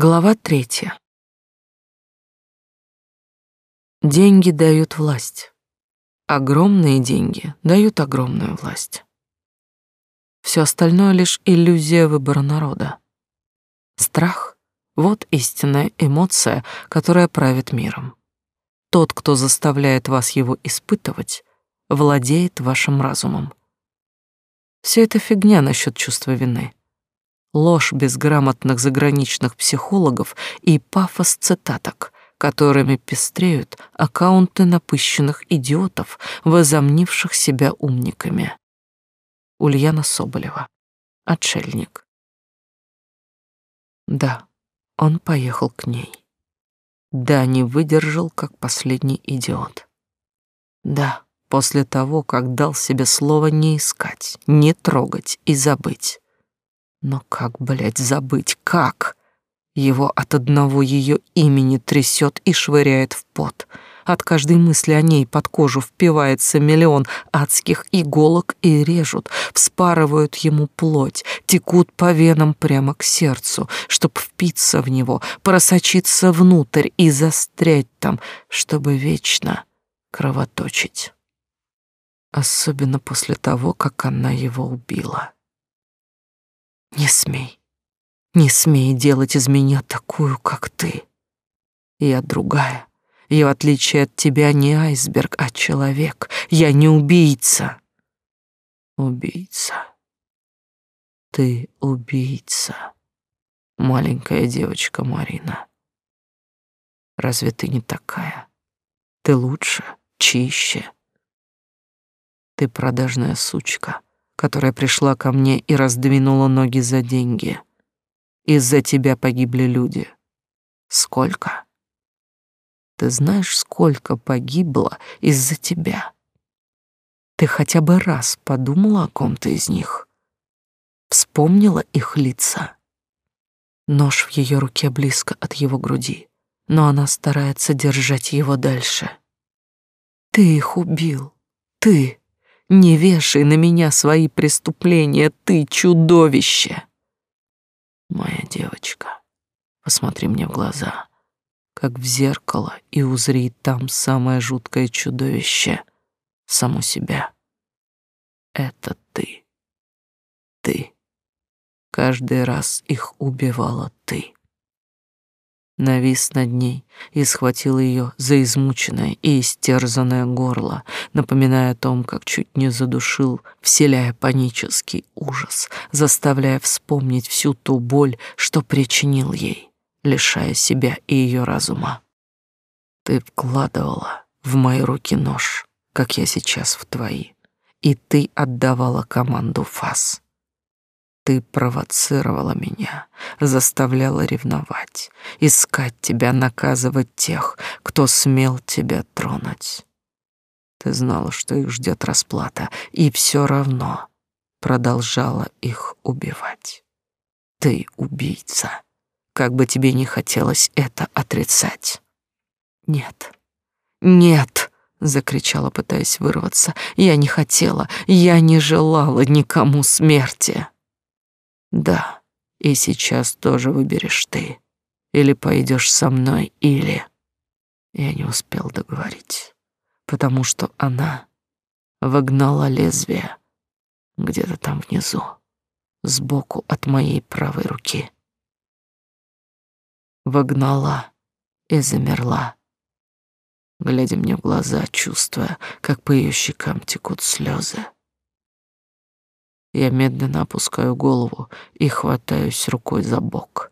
Глава третья. Деньги дают власть. Огромные деньги дают огромную власть. Все остальное лишь иллюзия выбора народа. Страх — вот истинная эмоция, которая правит миром. Тот, кто заставляет вас его испытывать, владеет вашим разумом. Все это фигня насчет чувства вины ложь безграмотных заграничных психологов и пафос цитаток, которыми пестреют аккаунты напыщенных идиотов, возомнивших себя умниками. Ульяна Соболева. Отшельник. Да, он поехал к ней. Да, не выдержал, как последний идиот. Да, после того, как дал себе слово не искать, не трогать и забыть. Но как, блядь, забыть? Как? Его от одного ее имени трясет и швыряет в пот. От каждой мысли о ней под кожу впивается миллион адских иголок и режут, вспарывают ему плоть, текут по венам прямо к сердцу, чтоб впиться в него, просочиться внутрь и застрять там, чтобы вечно кровоточить. Особенно после того, как она его убила. Не смей, не смей делать из меня такую, как ты. Я другая. Я, в отличие от тебя, не айсберг, а человек. Я не убийца. Убийца. Ты убийца, маленькая девочка Марина. Разве ты не такая? Ты лучше, чище. Ты продажная сучка которая пришла ко мне и раздвинула ноги за деньги. Из-за тебя погибли люди. Сколько? Ты знаешь, сколько погибло из-за тебя? Ты хотя бы раз подумала о ком-то из них? Вспомнила их лица? Нож в ее руке близко от его груди, но она старается держать его дальше. Ты их убил. Ты. Не вешай на меня свои преступления, ты чудовище. Моя девочка, посмотри мне в глаза, как в зеркало, и узри там самое жуткое чудовище, саму себя. Это ты. Ты. Каждый раз их убивала ты навис над ней и схватил ее за измученное и истерзанное горло, напоминая о том, как чуть не задушил, вселяя панический ужас, заставляя вспомнить всю ту боль, что причинил ей, лишая себя и ее разума. Ты вкладывала в мои руки нож, как я сейчас в твои, и ты отдавала команду фас. Ты провоцировала меня, заставляла ревновать, искать тебя, наказывать тех, кто смел тебя тронуть. Ты знала, что их ждет расплата, и все равно продолжала их убивать. Ты убийца, как бы тебе не хотелось это отрицать. Нет, нет, закричала, пытаясь вырваться. Я не хотела, я не желала никому смерти. Да, и сейчас тоже выберешь ты. Или пойдешь со мной, или... Я не успел договорить, потому что она вогнала лезвие где-то там внизу, сбоку от моей правой руки. Вогнала и замерла, глядя мне в глаза, чувствуя, как по ее щекам текут слезы. Я медленно опускаю голову и хватаюсь рукой за бок.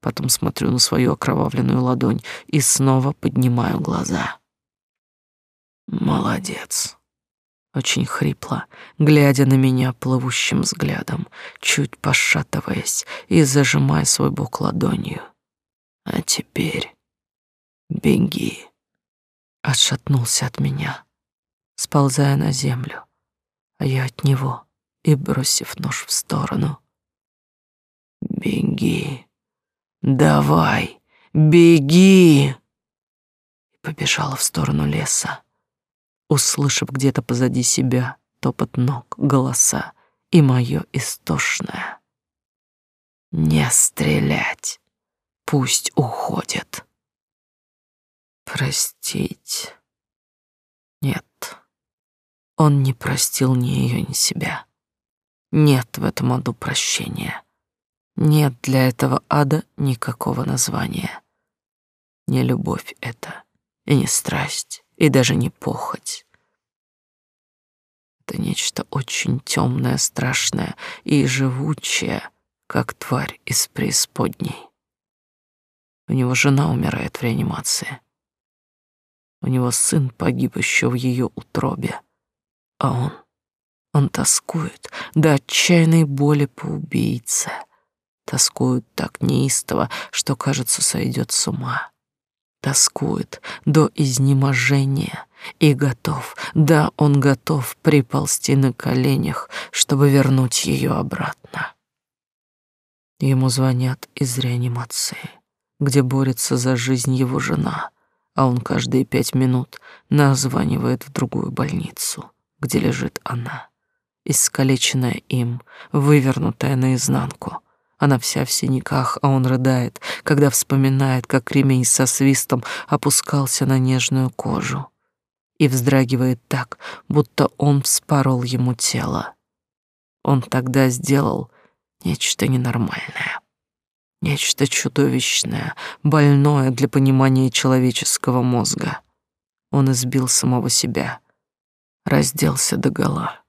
Потом смотрю на свою окровавленную ладонь и снова поднимаю глаза. Молодец. Очень хрипло, глядя на меня плывущим взглядом, чуть пошатываясь и зажимая свой бок ладонью. А теперь беги. Отшатнулся от меня, сползая на землю, а я от него — и, бросив нож в сторону, «Беги! Давай! Беги!» И побежала в сторону леса, услышав где-то позади себя топот ног, голоса и мое истошное «Не стрелять! пусть уходит. Простить. Нет, он не простил ни ее, ни себя. Нет в этом аду прощения. Нет для этого ада никакого названия. Не любовь это, и не страсть, и даже не похоть. Это нечто очень темное, страшное и живучее, как тварь из преисподней. У него жена умирает в реанимации. У него сын погиб еще в ее утробе. А он, он тоскует до отчаянной боли по убийце. Тоскует так неистово, что, кажется, сойдет с ума. Тоскует до изнеможения и готов, да, он готов приползти на коленях, чтобы вернуть ее обратно. Ему звонят из реанимации, где борется за жизнь его жена, а он каждые пять минут названивает в другую больницу, где лежит она, искалеченная им, вывернутая наизнанку. Она вся в синяках, а он рыдает, когда вспоминает, как ремень со свистом опускался на нежную кожу и вздрагивает так, будто он вспорол ему тело. Он тогда сделал нечто ненормальное, нечто чудовищное, больное для понимания человеческого мозга. Он избил самого себя, разделся догола,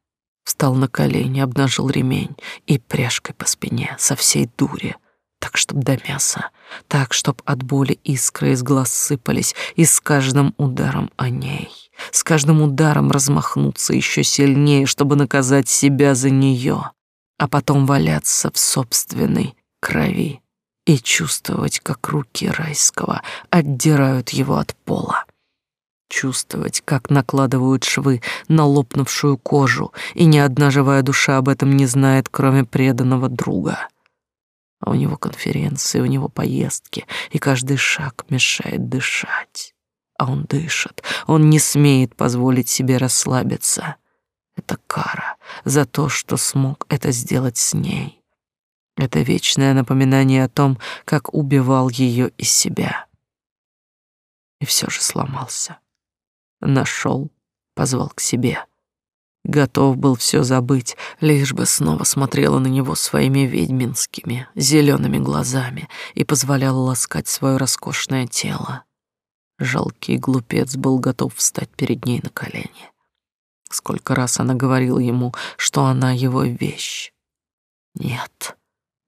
встал на колени, обнажил ремень и пряжкой по спине со всей дури — так, чтоб до мяса, так, чтоб от боли искры из глаз сыпались, и с каждым ударом о ней, с каждым ударом размахнуться еще сильнее, чтобы наказать себя за нее, а потом валяться в собственной крови и чувствовать, как руки райского отдирают его от пола. Чувствовать, как накладывают швы на лопнувшую кожу, и ни одна живая душа об этом не знает, кроме преданного друга — а у него конференции, у него поездки, и каждый шаг мешает дышать. А он дышит, он не смеет позволить себе расслабиться. Это кара за то, что смог это сделать с ней. Это вечное напоминание о том, как убивал ее из себя. И все же сломался. Нашел, позвал к себе — Готов был все забыть, лишь бы снова смотрела на него своими ведьминскими зелеными глазами и позволяла ласкать свое роскошное тело. Жалкий глупец был готов встать перед ней на колени. Сколько раз она говорила ему, что она его вещь. Нет,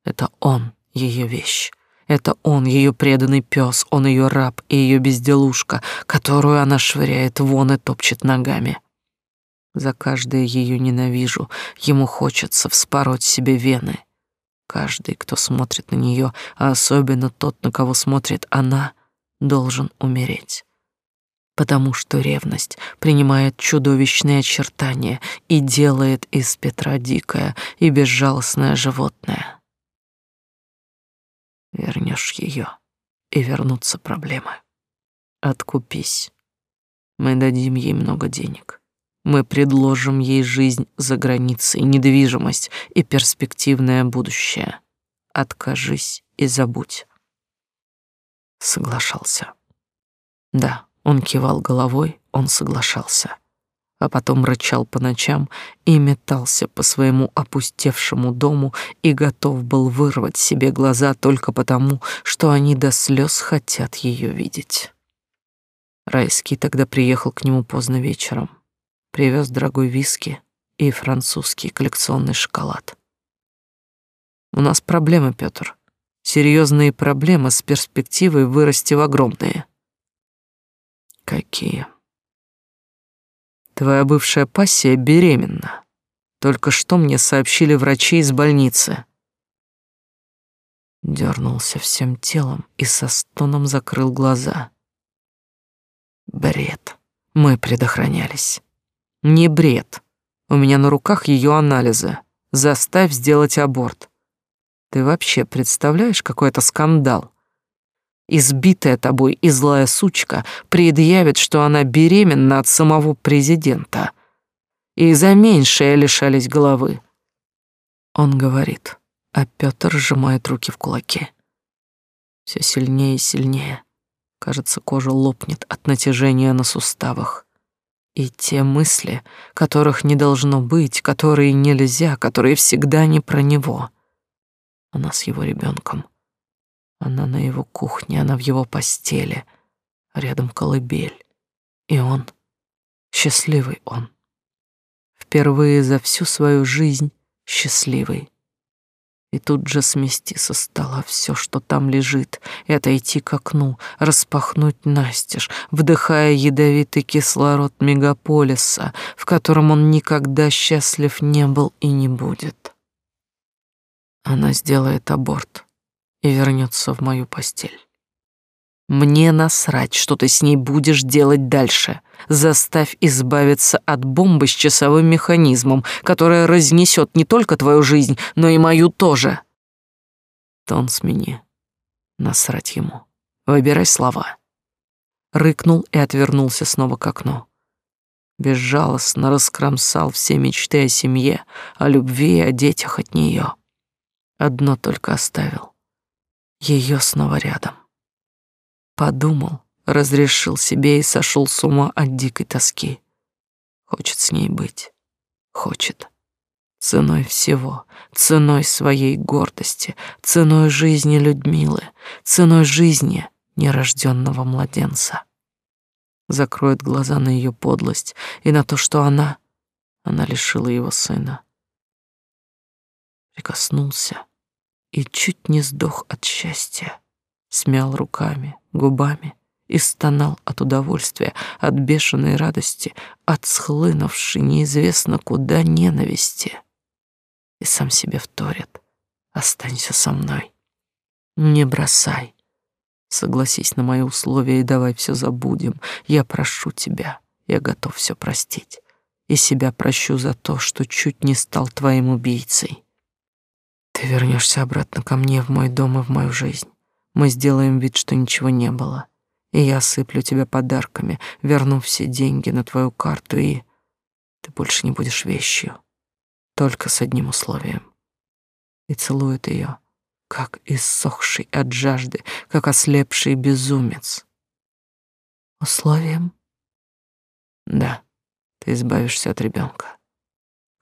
это он ее вещь. Это он, ее преданный пес, он ее раб и ее безделушка, которую она швыряет вон и топчет ногами. За каждое ее ненавижу, ему хочется вспороть себе вены. Каждый, кто смотрит на нее, а особенно тот, на кого смотрит она, должен умереть. Потому что ревность принимает чудовищные очертания и делает из Петра дикое и безжалостное животное. Вернешь ее, и вернутся проблемы. Откупись. Мы дадим ей много денег. Мы предложим ей жизнь за границей, недвижимость и перспективное будущее. Откажись и забудь. Соглашался. Да, он кивал головой, он соглашался. А потом рычал по ночам и метался по своему опустевшему дому и готов был вырвать себе глаза только потому, что они до слез хотят ее видеть. Райский тогда приехал к нему поздно вечером привез дорогой виски и французский коллекционный шоколад. У нас проблемы, Пётр. Серьезные проблемы с перспективой вырасти в огромные. Какие? Твоя бывшая пассия беременна. Только что мне сообщили врачи из больницы. Дернулся всем телом и со стоном закрыл глаза. Бред. Мы предохранялись. Не бред. У меня на руках ее анализы. Заставь сделать аборт. Ты вообще представляешь, какой это скандал? Избитая тобой и злая сучка предъявит, что она беременна от самого президента. И за меньшее лишались головы. Он говорит, а Пётр сжимает руки в кулаки. Все сильнее и сильнее. Кажется, кожа лопнет от натяжения на суставах. И те мысли, которых не должно быть, которые нельзя, которые всегда не про него. Она с его ребенком. Она на его кухне, она в его постели. Рядом колыбель. И он, счастливый он. Впервые за всю свою жизнь счастливый. И тут же смести со стола все, что там лежит, и отойти к окну, распахнуть настежь, вдыхая ядовитый кислород мегаполиса, в котором он никогда счастлив не был и не будет. Она сделает аборт и вернется в мою постель. Мне насрать, что ты с ней будешь делать дальше. Заставь избавиться от бомбы с часовым механизмом, которая разнесет не только твою жизнь, но и мою тоже. Тон смени. Насрать ему. Выбирай слова. Рыкнул и отвернулся снова к окну. Безжалостно раскромсал все мечты о семье, о любви и о детях от нее. Одно только оставил. Ее снова рядом. Подумал, разрешил себе и сошел с ума от дикой тоски. Хочет с ней быть. Хочет. Ценой всего, ценой своей гордости, ценой жизни Людмилы, ценой жизни нерожденного младенца. Закроет глаза на ее подлость и на то, что она, она лишила его сына. Прикоснулся и чуть не сдох от счастья смял руками, губами и стонал от удовольствия, от бешеной радости, от схлынувшей неизвестно куда ненависти. И сам себе вторит. Останься со мной. Не бросай. Согласись на мои условия и давай все забудем. Я прошу тебя. Я готов все простить. И себя прощу за то, что чуть не стал твоим убийцей. Ты вернешься обратно ко мне в мой дом и в мою жизнь. Мы сделаем вид, что ничего не было. И я осыплю тебя подарками, верну все деньги на твою карту, и ты больше не будешь вещью. Только с одним условием. И целует ее, как иссохший от жажды, как ослепший безумец. Условием? Да, ты избавишься от ребенка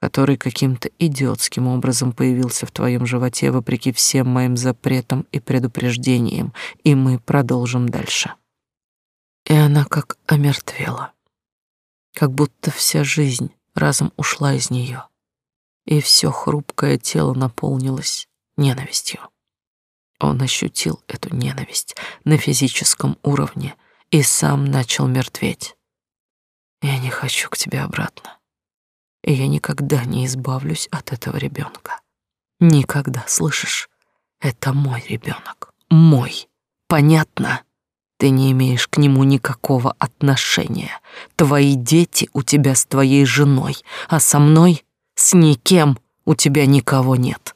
который каким-то идиотским образом появился в твоем животе вопреки всем моим запретам и предупреждениям, и мы продолжим дальше. И она как омертвела, как будто вся жизнь разом ушла из нее, и все хрупкое тело наполнилось ненавистью. Он ощутил эту ненависть на физическом уровне и сам начал мертветь. Я не хочу к тебе обратно я никогда не избавлюсь от этого ребенка. Никогда, слышишь? Это мой ребенок, мой. Понятно? Ты не имеешь к нему никакого отношения. Твои дети у тебя с твоей женой, а со мной с никем у тебя никого нет.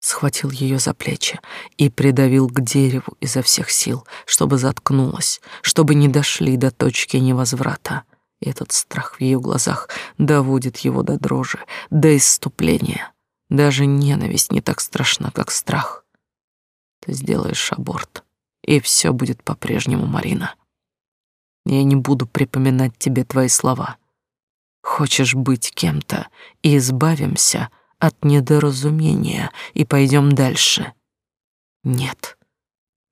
Схватил ее за плечи и придавил к дереву изо всех сил, чтобы заткнулась, чтобы не дошли до точки невозврата. Этот страх в ее глазах доводит его до дрожи, до исступления. Даже ненависть не так страшна, как страх. Ты сделаешь аборт, и все будет по-прежнему, Марина. Я не буду припоминать тебе твои слова. Хочешь быть кем-то, и избавимся от недоразумения, и пойдем дальше. Нет,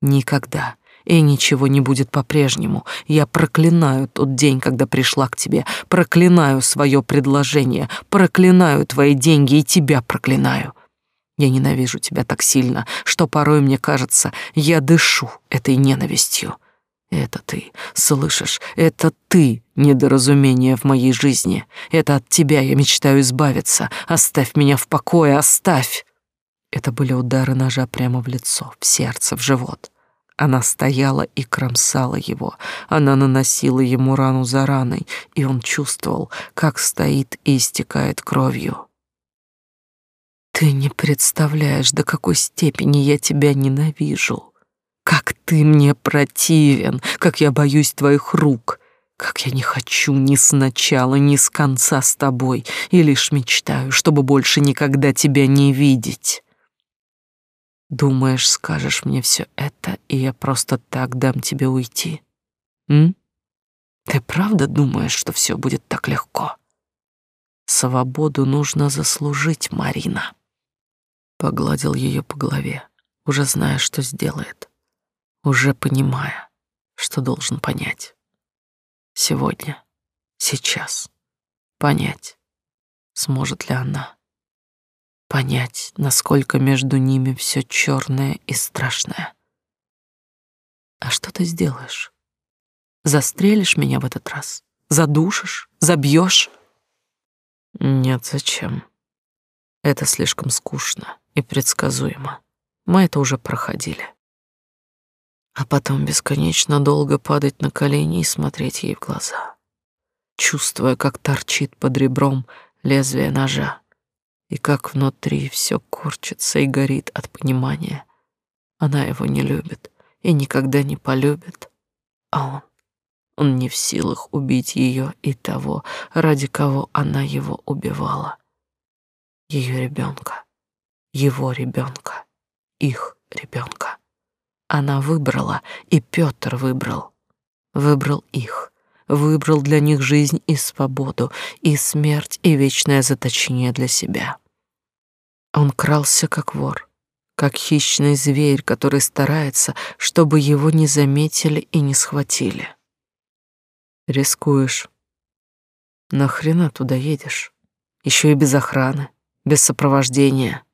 никогда и ничего не будет по-прежнему. Я проклинаю тот день, когда пришла к тебе, проклинаю свое предложение, проклинаю твои деньги и тебя проклинаю. Я ненавижу тебя так сильно, что порой мне кажется, я дышу этой ненавистью. Это ты, слышишь, это ты недоразумение в моей жизни. Это от тебя я мечтаю избавиться. Оставь меня в покое, оставь. Это были удары ножа прямо в лицо, в сердце, в живот. Она стояла и кромсала его. Она наносила ему рану за раной, и он чувствовал, как стоит и истекает кровью. Ты не представляешь, до какой степени я тебя ненавижу. Как ты мне противен, как я боюсь твоих рук, как я не хочу ни сначала, ни с конца с тобой, и лишь мечтаю, чтобы больше никогда тебя не видеть. Думаешь, скажешь мне все это, и я просто так дам тебе уйти? М? Ты правда думаешь, что все будет так легко? Свободу нужно заслужить, Марина. Погладил ее по голове, уже зная, что сделает, уже понимая, что должен понять. Сегодня, сейчас, понять, сможет ли она понять, насколько между ними все черное и страшное. А что ты сделаешь? Застрелишь меня в этот раз? Задушишь? Забьешь? Нет, зачем? Это слишком скучно и предсказуемо. Мы это уже проходили. А потом бесконечно долго падать на колени и смотреть ей в глаза, чувствуя, как торчит под ребром лезвие ножа, и как внутри все корчится и горит от понимания. Она его не любит и никогда не полюбит, а он он не в силах убить ее и того, ради кого она его убивала. Ее ребенка, его ребенка, их ребенка. Она выбрала, и Петр выбрал. Выбрал их, выбрал для них жизнь и свободу, и смерть, и вечное заточение для себя. Он крался как вор, как хищный зверь, который старается, чтобы его не заметили и не схватили. Рискуешь. Нахрена туда едешь? Еще и без охраны, без сопровождения.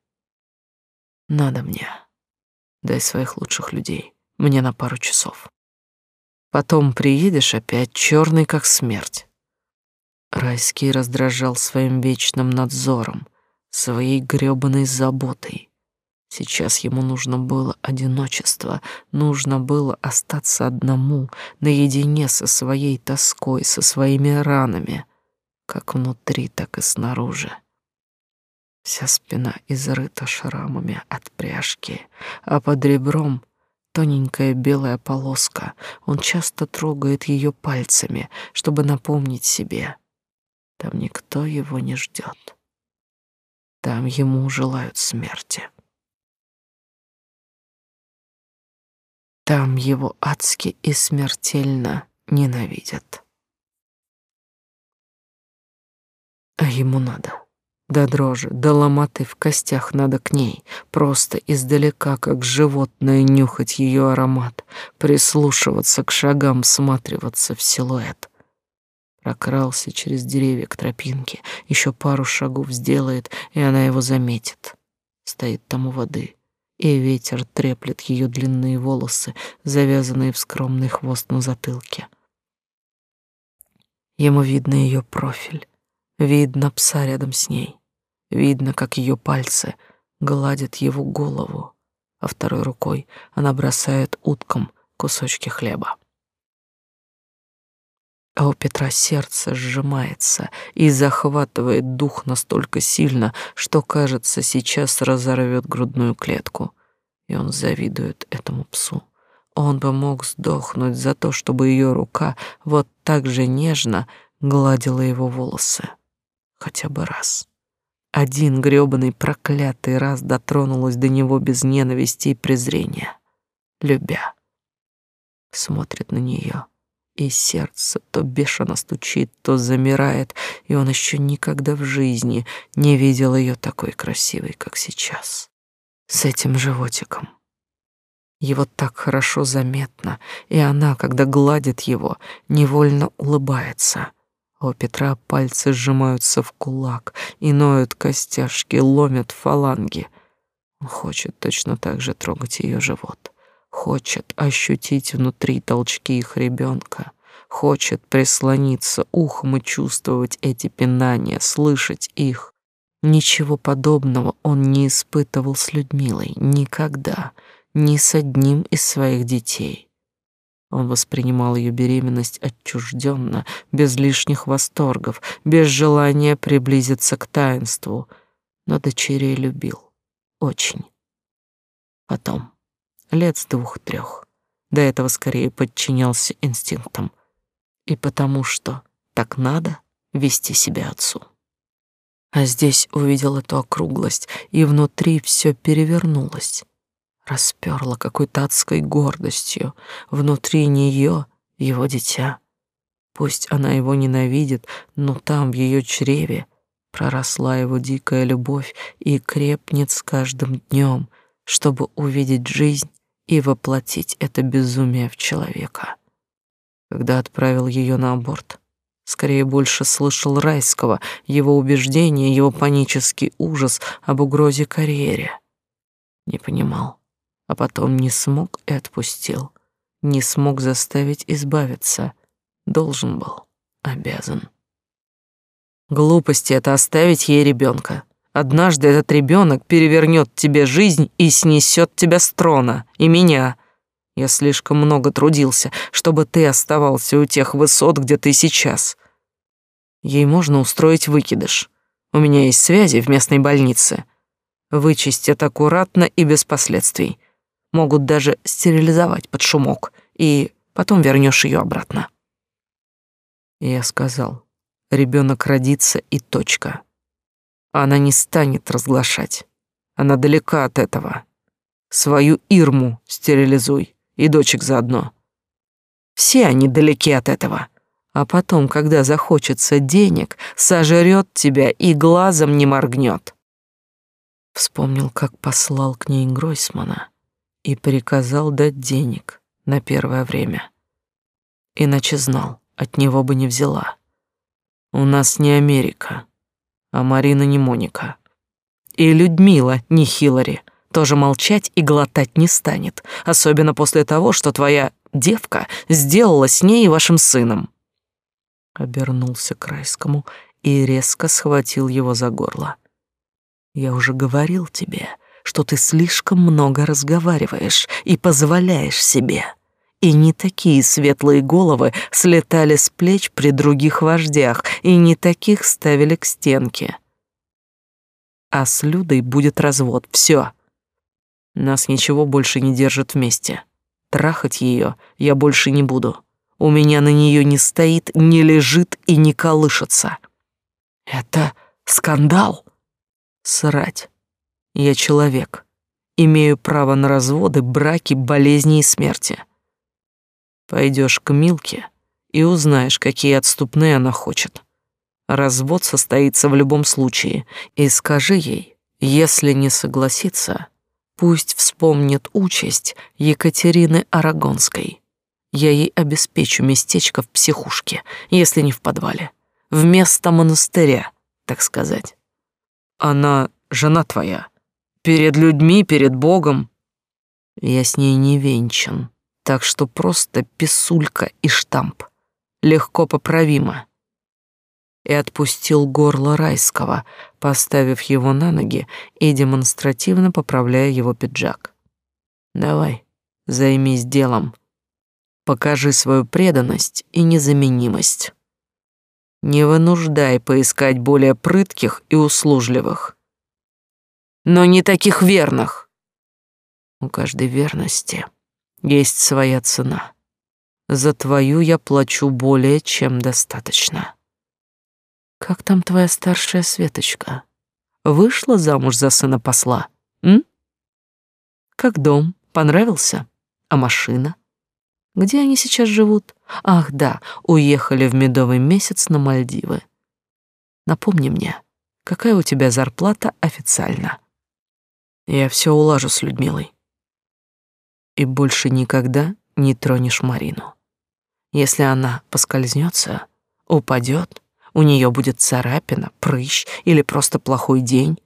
Надо мне. Дай своих лучших людей. Мне на пару часов. Потом приедешь опять черный как смерть. Райский раздражал своим вечным надзором, своей грёбаной заботой. Сейчас ему нужно было одиночество, нужно было остаться одному, наедине со своей тоской, со своими ранами, как внутри, так и снаружи. Вся спина изрыта шрамами от пряжки, а под ребром тоненькая белая полоска. Он часто трогает ее пальцами, чтобы напомнить себе. Там никто его не ждет. Там ему желают смерти. Там его адски и смертельно ненавидят. А ему надо. До дрожи, до ломоты в костях надо к ней, просто издалека, как животное, нюхать ее аромат, прислушиваться к шагам, всматриваться в силуэт. Прокрался через деревья к тропинке, еще пару шагов сделает, и она его заметит. Стоит там у воды, и ветер треплет ее длинные волосы, завязанные в скромный хвост на затылке. Ему видно ее профиль, видно пса рядом с ней, видно, как ее пальцы гладят его голову, а второй рукой она бросает уткам кусочки хлеба. А у Петра сердце сжимается и захватывает дух настолько сильно, что, кажется, сейчас разорвет грудную клетку. И он завидует этому псу. Он бы мог сдохнуть за то, чтобы ее рука вот так же нежно гладила его волосы. Хотя бы раз. Один грёбаный проклятый раз дотронулась до него без ненависти и презрения. Любя. Смотрит на нее и сердце то бешено стучит, то замирает, и он еще никогда в жизни не видел ее такой красивой, как сейчас, с этим животиком. Его так хорошо заметно, и она, когда гладит его, невольно улыбается. У Петра пальцы сжимаются в кулак, и ноют костяшки, ломят фаланги. Он хочет точно так же трогать ее живот хочет ощутить внутри толчки их ребенка, хочет прислониться ухом и чувствовать эти пинания, слышать их. Ничего подобного он не испытывал с Людмилой никогда, ни с одним из своих детей. Он воспринимал ее беременность отчужденно, без лишних восторгов, без желания приблизиться к таинству, но дочерей любил очень. Потом лет с двух-трех. До этого скорее подчинялся инстинктам. И потому что так надо вести себя отцу. А здесь увидел эту округлость, и внутри все перевернулось. Расперла какой-то адской гордостью. Внутри нее его дитя. Пусть она его ненавидит, но там, в ее чреве, проросла его дикая любовь и крепнет с каждым днем, чтобы увидеть жизнь и воплотить это безумие в человека. Когда отправил ее на аборт, скорее больше слышал Райского, его убеждения, его панический ужас об угрозе карьере. Не понимал, а потом не смог и отпустил, не смог заставить избавиться, должен был, обязан. Глупости это оставить ей ребенка. Однажды этот ребенок перевернет тебе жизнь и снесет тебя с трона, и меня. Я слишком много трудился, чтобы ты оставался у тех высот, где ты сейчас. Ей можно устроить выкидыш. У меня есть связи в местной больнице. Вычистят аккуратно и без последствий. Могут даже стерилизовать под шумок, и потом вернешь ее обратно. Я сказал, ребенок родится и точка. Она не станет разглашать. Она далека от этого. Свою Ирму стерилизуй и дочек заодно. Все они далеки от этого. А потом, когда захочется денег, сожрет тебя и глазом не моргнет. Вспомнил, как послал к ней Гройсмана и приказал дать денег на первое время. Иначе знал, от него бы не взяла. У нас не Америка а Марина не Моника. И Людмила не Хиллари, тоже молчать и глотать не станет, особенно после того, что твоя девка сделала с ней и вашим сыном. Обернулся к Райскому и резко схватил его за горло. Я уже говорил тебе, что ты слишком много разговариваешь и позволяешь себе. И не такие светлые головы слетали с плеч при других вождях, и не таких ставили к стенке. А с Людой будет развод, все. Нас ничего больше не держит вместе. Трахать ее я больше не буду. У меня на нее не стоит, не лежит и не колышется. Это скандал. Срать. Я человек. Имею право на разводы, браки, болезни и смерти. Пойдешь к Милке и узнаешь, какие отступные она хочет. Развод состоится в любом случае, и скажи ей, если не согласится, пусть вспомнит участь Екатерины Арагонской. Я ей обеспечу местечко в психушке, если не в подвале, вместо монастыря, так сказать. Она жена твоя, перед людьми, перед Богом. Я с ней не венчан, так что просто писулька и штамп. Легко поправимо. И отпустил горло райского, поставив его на ноги и демонстративно поправляя его пиджак. Давай, займись делом. Покажи свою преданность и незаменимость. Не вынуждай поискать более прытких и услужливых. Но не таких верных. У каждой верности есть своя цена. За твою я плачу более чем достаточно. Как там твоя старшая Светочка? Вышла замуж за сына посла, м? Как дом? Понравился? А машина? Где они сейчас живут? Ах, да, уехали в медовый месяц на Мальдивы. Напомни мне, какая у тебя зарплата официально? Я все улажу с Людмилой и больше никогда не тронешь Марину. Если она поскользнется, упадет, у нее будет царапина, прыщ или просто плохой день,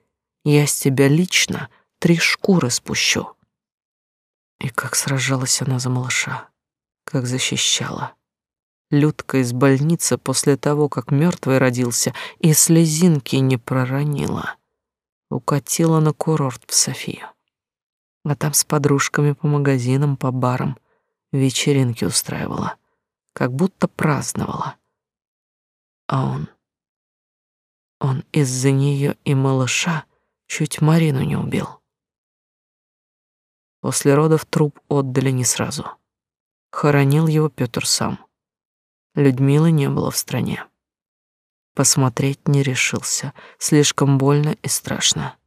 я с тебя лично три шкуры спущу. И как сражалась она за малыша, как защищала. Людка из больницы после того, как мертвый родился, и слезинки не проронила. Укатила на курорт в Софию а там с подружками по магазинам, по барам вечеринки устраивала, как будто праздновала. А он... Он из-за нее и малыша чуть Марину не убил. После родов труп отдали не сразу. Хоронил его Петр сам. Людмилы не было в стране. Посмотреть не решился, слишком больно и страшно.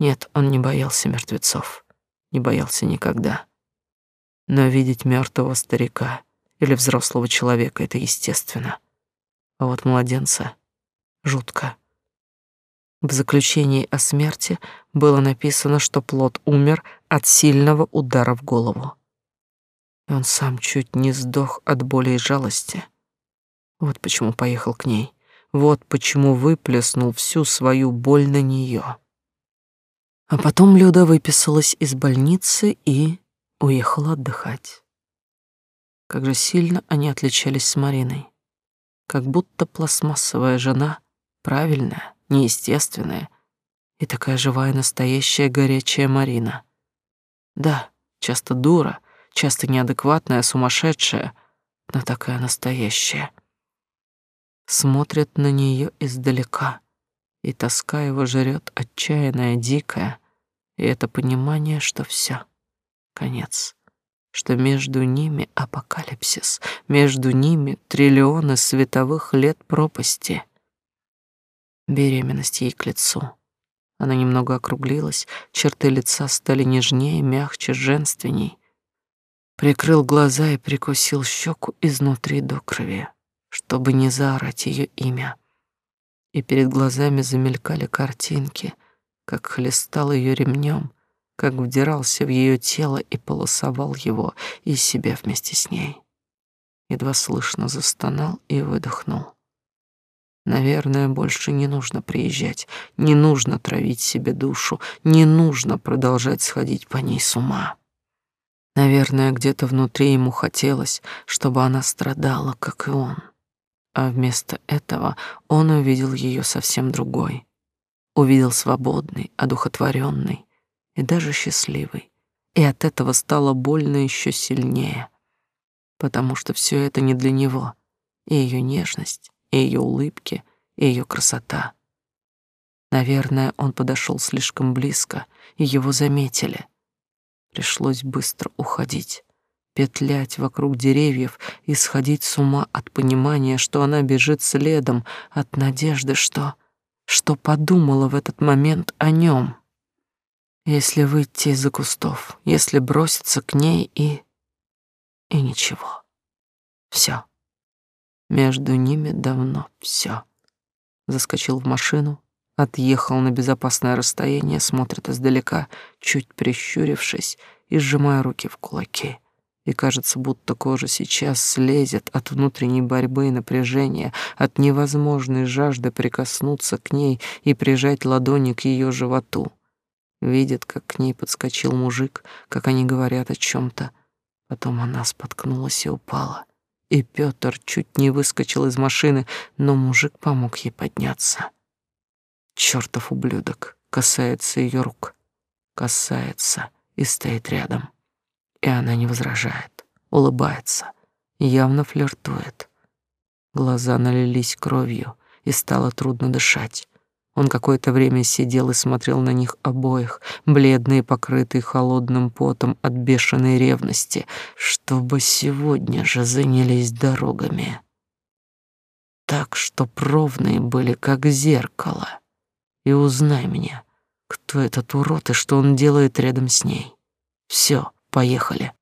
Нет, он не боялся мертвецов. не боялся никогда. Но видеть мертвого старика или взрослого человека — это естественно. А вот младенца — жутко. В заключении о смерти было написано, что плод умер от сильного удара в голову. И он сам чуть не сдох от боли и жалости. Вот почему поехал к ней. Вот почему выплеснул всю свою боль на нее. А потом Люда выписалась из больницы и уехала отдыхать. Как же сильно они отличались с Мариной. Как будто пластмассовая жена, правильная, неестественная и такая живая, настоящая, горячая Марина. Да, часто дура, часто неадекватная, сумасшедшая, но такая настоящая. Смотрит на нее издалека, и тоска его жрет отчаянная, дикая, и это понимание, что все, конец, что между ними апокалипсис, между ними триллионы световых лет пропасти. Беременность ей к лицу. Она немного округлилась, черты лица стали нежнее, мягче, женственней. Прикрыл глаза и прикусил щеку изнутри до крови, чтобы не заорать ее имя. И перед глазами замелькали картинки, как хлестал ее ремнем, как вдирался в ее тело и полосовал его и себя вместе с ней. Едва слышно застонал и выдохнул. Наверное, больше не нужно приезжать, не нужно травить себе душу, не нужно продолжать сходить по ней с ума. Наверное, где-то внутри ему хотелось, чтобы она страдала, как и он. А вместо этого он увидел ее совсем другой. Увидел свободный, одухотворенный и даже счастливый. И от этого стало больно еще сильнее, потому что все это не для него, и ее нежность, и ее улыбки, и ее красота. Наверное, он подошел слишком близко, и его заметили. Пришлось быстро уходить, петлять вокруг деревьев и сходить с ума от понимания, что она бежит следом, от надежды, что... что подумала в этот момент о нем. Если выйти из-за кустов, если броситься к ней и... и ничего. Все. Между ними давно все. Заскочил в машину, отъехал на безопасное расстояние, смотрит издалека, чуть прищурившись и сжимая руки в кулаки. И кажется, будто кожа сейчас слезет от внутренней борьбы и напряжения, от невозможной жажды прикоснуться к ней и прижать ладони к ее животу. Видит, как к ней подскочил мужик, как они говорят о чем то Потом она споткнулась и упала и Пётр чуть не выскочил из машины, но мужик помог ей подняться. Чёртов ублюдок касается её рук, касается и стоит рядом. И она не возражает, улыбается, явно флиртует. Глаза налились кровью, и стало трудно дышать. Он какое-то время сидел и смотрел на них обоих, бледные, покрытые холодным потом от бешеной ревности, чтобы сегодня же занялись дорогами. Так, что ровные были, как зеркало. И узнай меня, кто этот урод и что он делает рядом с ней. Все, поехали.